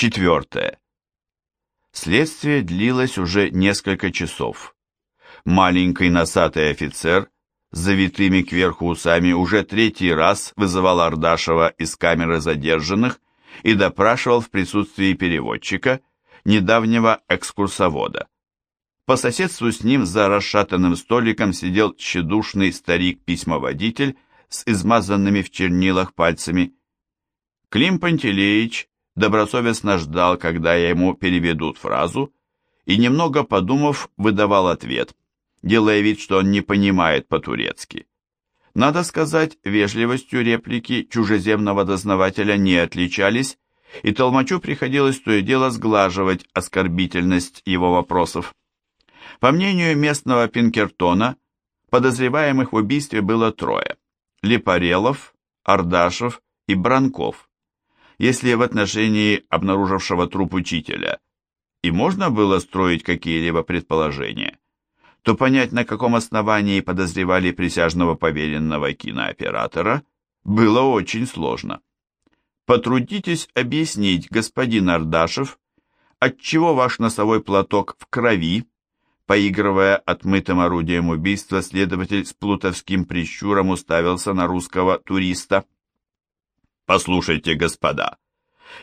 Четвертое. Следствие длилось уже несколько часов. Маленький носатый офицер с завитыми кверху усами уже третий раз вызывал Ардашева из камеры задержанных и допрашивал в присутствии переводчика, недавнего экскурсовода. По соседству с ним за расшатанным столиком сидел тщедушный старик-письмоводитель с измазанными в чернилах пальцами. Клим Пантелеич добросовестно ждал, когда ему переведут фразу, и, немного подумав, выдавал ответ, делая вид, что он не понимает по-турецки. Надо сказать, вежливостью реплики чужеземного дознавателя не отличались, и Толмачу приходилось то и дело сглаживать оскорбительность его вопросов. По мнению местного Пинкертона, подозреваемых в убийстве было трое – Лепарелов, Ардашев и Бранков. Если в отношении обнаружившего труп учителя и можно было строить какие-либо предположения, то понять, на каком основании подозревали присяжного поверенного кинооператора, было очень сложно. Потрудитесь объяснить, господин Ардашев, отчего ваш носовой платок в крови, поигрывая отмытым орудием убийства, следователь с плутовским прищуром уставился на русского туриста. Послушайте, господа,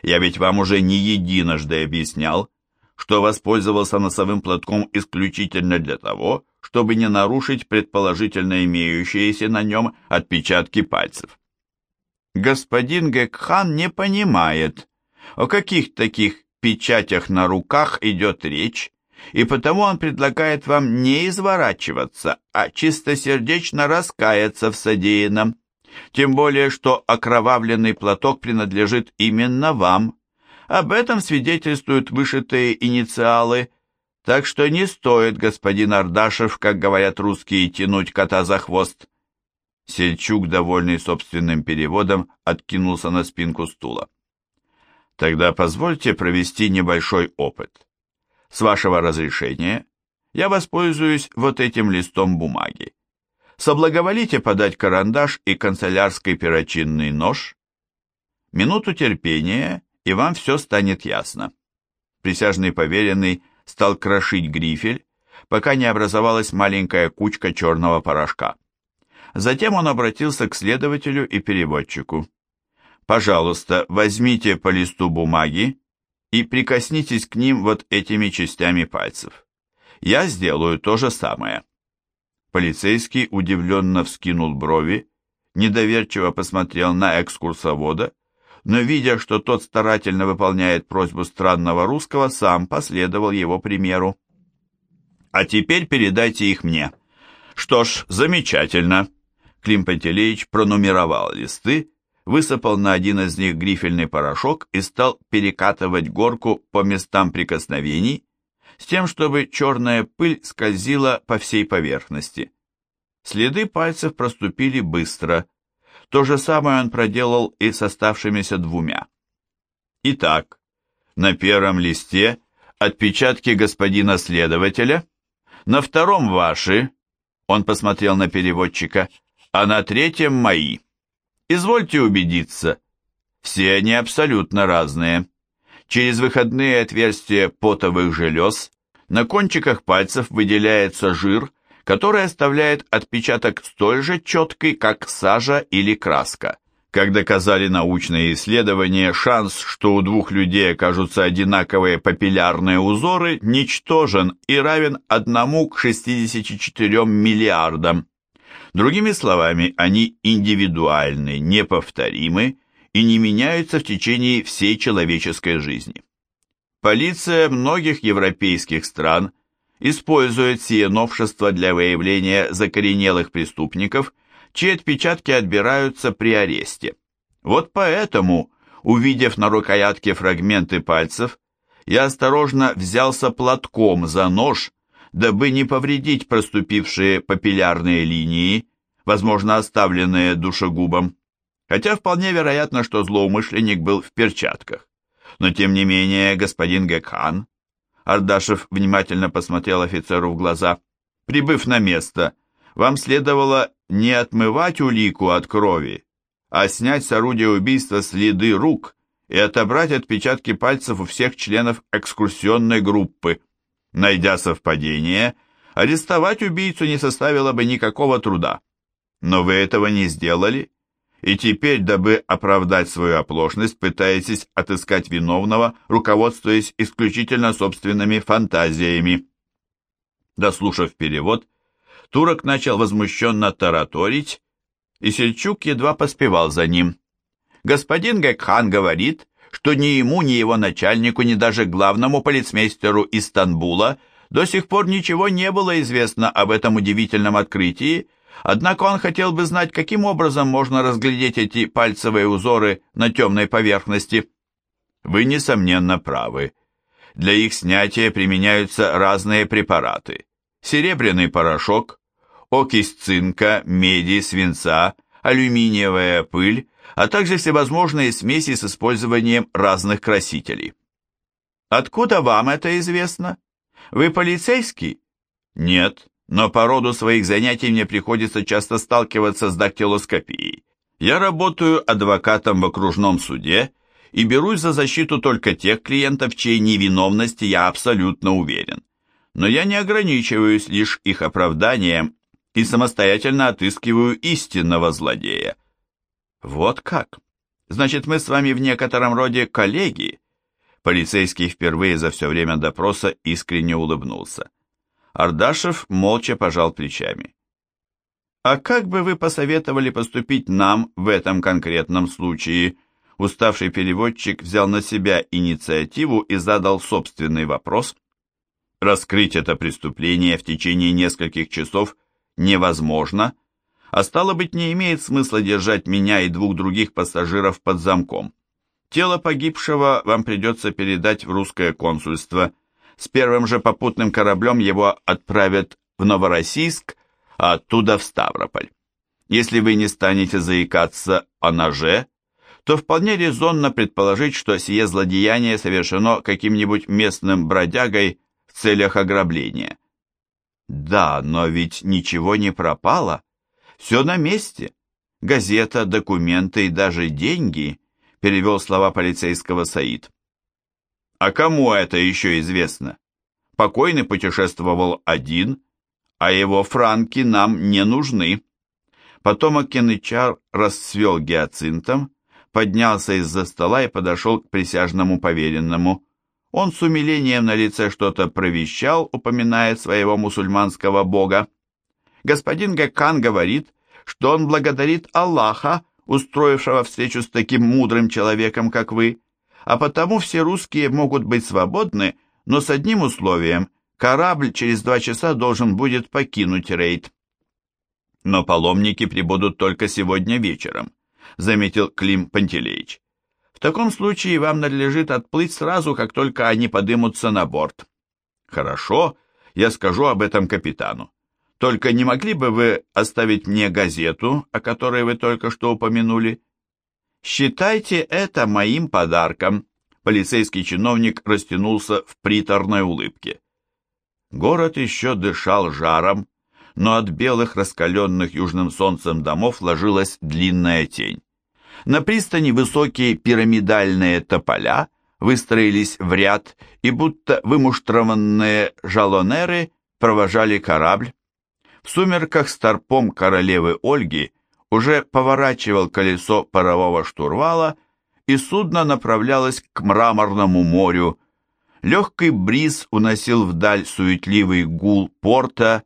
я ведь вам уже не единожды объяснял, что воспользовался носовым платком исключительно для того, чтобы не нарушить предположительно имеющиеся на нем отпечатки пальцев господин Гекхан не понимает, о каких таких печатях на руках идет речь, и потому он предлагает вам не изворачиваться, а чистосердечно раскаяться в содеянном. Тем более, что окровавленный платок принадлежит именно вам. Об этом свидетельствуют вышитые инициалы, так что не стоит, господин Ардашев, как говорят русские, тянуть кота за хвост. Сельчук, довольный собственным переводом, откинулся на спинку стула. Тогда позвольте провести небольшой опыт. С вашего разрешения я воспользуюсь вот этим листом бумаги. Соблаговолите подать карандаш и канцелярский перочинный нож. Минуту терпения, и вам все станет ясно. Присяжный поверенный стал крошить грифель, пока не образовалась маленькая кучка черного порошка. Затем он обратился к следователю и переводчику. «Пожалуйста, возьмите по листу бумаги и прикоснитесь к ним вот этими частями пальцев. Я сделаю то же самое». Полицейский удивленно вскинул брови, недоверчиво посмотрел на экскурсовода, но, видя, что тот старательно выполняет просьбу странного русского, сам последовал его примеру. «А теперь передайте их мне». «Что ж, замечательно. Клим Пантелеич пронумеровал листы, высыпал на один из них грифельный порошок и стал перекатывать горку по местам прикосновений, с тем, чтобы черная пыль скользила по всей поверхности. Следы пальцев проступили быстро. То же самое он проделал и с оставшимися двумя. Итак, на первом листе отпечатки господина следователя, на втором ваши, он посмотрел на переводчика, а на третьем мои. Извольте убедиться, все они абсолютно разные. Через выходные отверстия потовых желез на кончиках пальцев выделяется жир, который оставляет отпечаток столь же четкий, как сажа или краска. Как доказали научные исследования, шанс, что у двух людей окажутся одинаковые папиллярные узоры, ничтожен и равен 1 к 64 миллиардам. Другими словами, они индивидуальны, неповторимы и не меняются в течение всей человеческой жизни. Полиция многих европейских стран использует сие новшество для выявления закоренелых преступников, чьи отпечатки отбираются при аресте. Вот поэтому, увидев на рукоятке фрагменты пальцев, я осторожно взялся платком за нож, дабы не повредить проступившие папиллярные линии, возможно, оставленные душегубом. Хотя вполне вероятно, что злоумышленник был в перчатках. Но тем не менее, господин Гекхан, Ардашев внимательно посмотрел офицеру в глаза, прибыв на место, вам следовало не отмывать улику от крови, а снять с орудия убийства следы рук и отобрать отпечатки пальцев у всех членов экскурсионной группы. Найдя совпадение, арестовать убийцу не составило бы никакого труда. Но вы этого не сделали, и теперь, дабы оправдать свою оплошность, пытаетесь отыскать виновного, руководствуясь исключительно собственными фантазиями. Дослушав перевод, турок начал возмущенно тараторить, и Сельчук едва поспевал за ним. Господин Гекхан говорит, что ни ему, ни его начальнику, ни даже главному полицмейстеру из Стамбула до сих пор ничего не было известно об этом удивительном открытии, однако он хотел бы знать, каким образом можно разглядеть эти пальцевые узоры на темной поверхности. Вы, несомненно, правы. Для их снятия применяются разные препараты. Серебряный порошок, окись цинка, меди, свинца, алюминиевая пыль, а также всевозможные смеси с использованием разных красителей. Откуда вам это известно? Вы полицейский? Нет, но по роду своих занятий мне приходится часто сталкиваться с дактилоскопией. Я работаю адвокатом в окружном суде и берусь за защиту только тех клиентов, чьей невиновности я абсолютно уверен. Но я не ограничиваюсь лишь их оправданием и самостоятельно отыскиваю истинного злодея. Вот как? Значит, мы с вами в некотором роде коллеги? Полицейский впервые за все время допроса искренне улыбнулся. Ардашев молча пожал плечами. «А как бы вы посоветовали поступить нам в этом конкретном случае?» Уставший переводчик взял на себя инициативу и задал собственный вопрос. Раскрыть это преступление в течение нескольких часов невозможно, а стало быть, не имеет смысла держать меня и двух других пассажиров под замком. Тело погибшего вам придется передать в русское консульство. С первым же попутным кораблем его отправят в Новороссийск, а оттуда в Ставрополь. Если вы не станете заикаться о ноже, то вполне резонно предположить, что сие злодеяние совершено каким-нибудь местным бродягой в целях ограбления. Да, но ведь ничего не пропало. Все на месте. Газета, документы и даже деньги, перевел слова полицейского Саид. А кому это еще известно? Покойный путешествовал один, а его франки нам не нужны. Потом Янычар расцвел гиацинтом, поднялся из-за стола и подошел к присяжному поверенному. Он с умилением на лице что-то провещал, упоминая своего мусульманского бога. Господин Гакан говорит, что он благодарит Аллаха, устроившего встречу с таким мудрым человеком, как вы, а потому все русские могут быть свободны, но с одним условием – корабль через два часа должен будет покинуть рейд. Но паломники прибудут только сегодня вечером, заметил Клим Пантелеич. В таком случае вам надлежит отплыть сразу, как только они подымутся на борт. Хорошо, я скажу об этом капитану. Только не могли бы вы оставить мне газету, о которой вы только что упомянули? Считайте это моим подарком. Полицейский чиновник растянулся в приторной улыбке. Город еще дышал жаром, но от белых раскаленных южным солнцем домов ложилась длинная тень. На пристани высокие пирамидальные тополя выстроились в ряд, и будто вымуштрованные жалонеры провожали корабль. В сумерках старпом королевы Ольги уже поворачивал колесо парового штурвала, и судно направлялось к мраморному морю. Легкий бриз уносил вдаль суетливый гул порта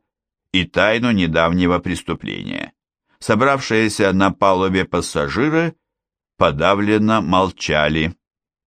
и тайну недавнего преступления. Собравшиеся на палубе пассажиры подавленно молчали.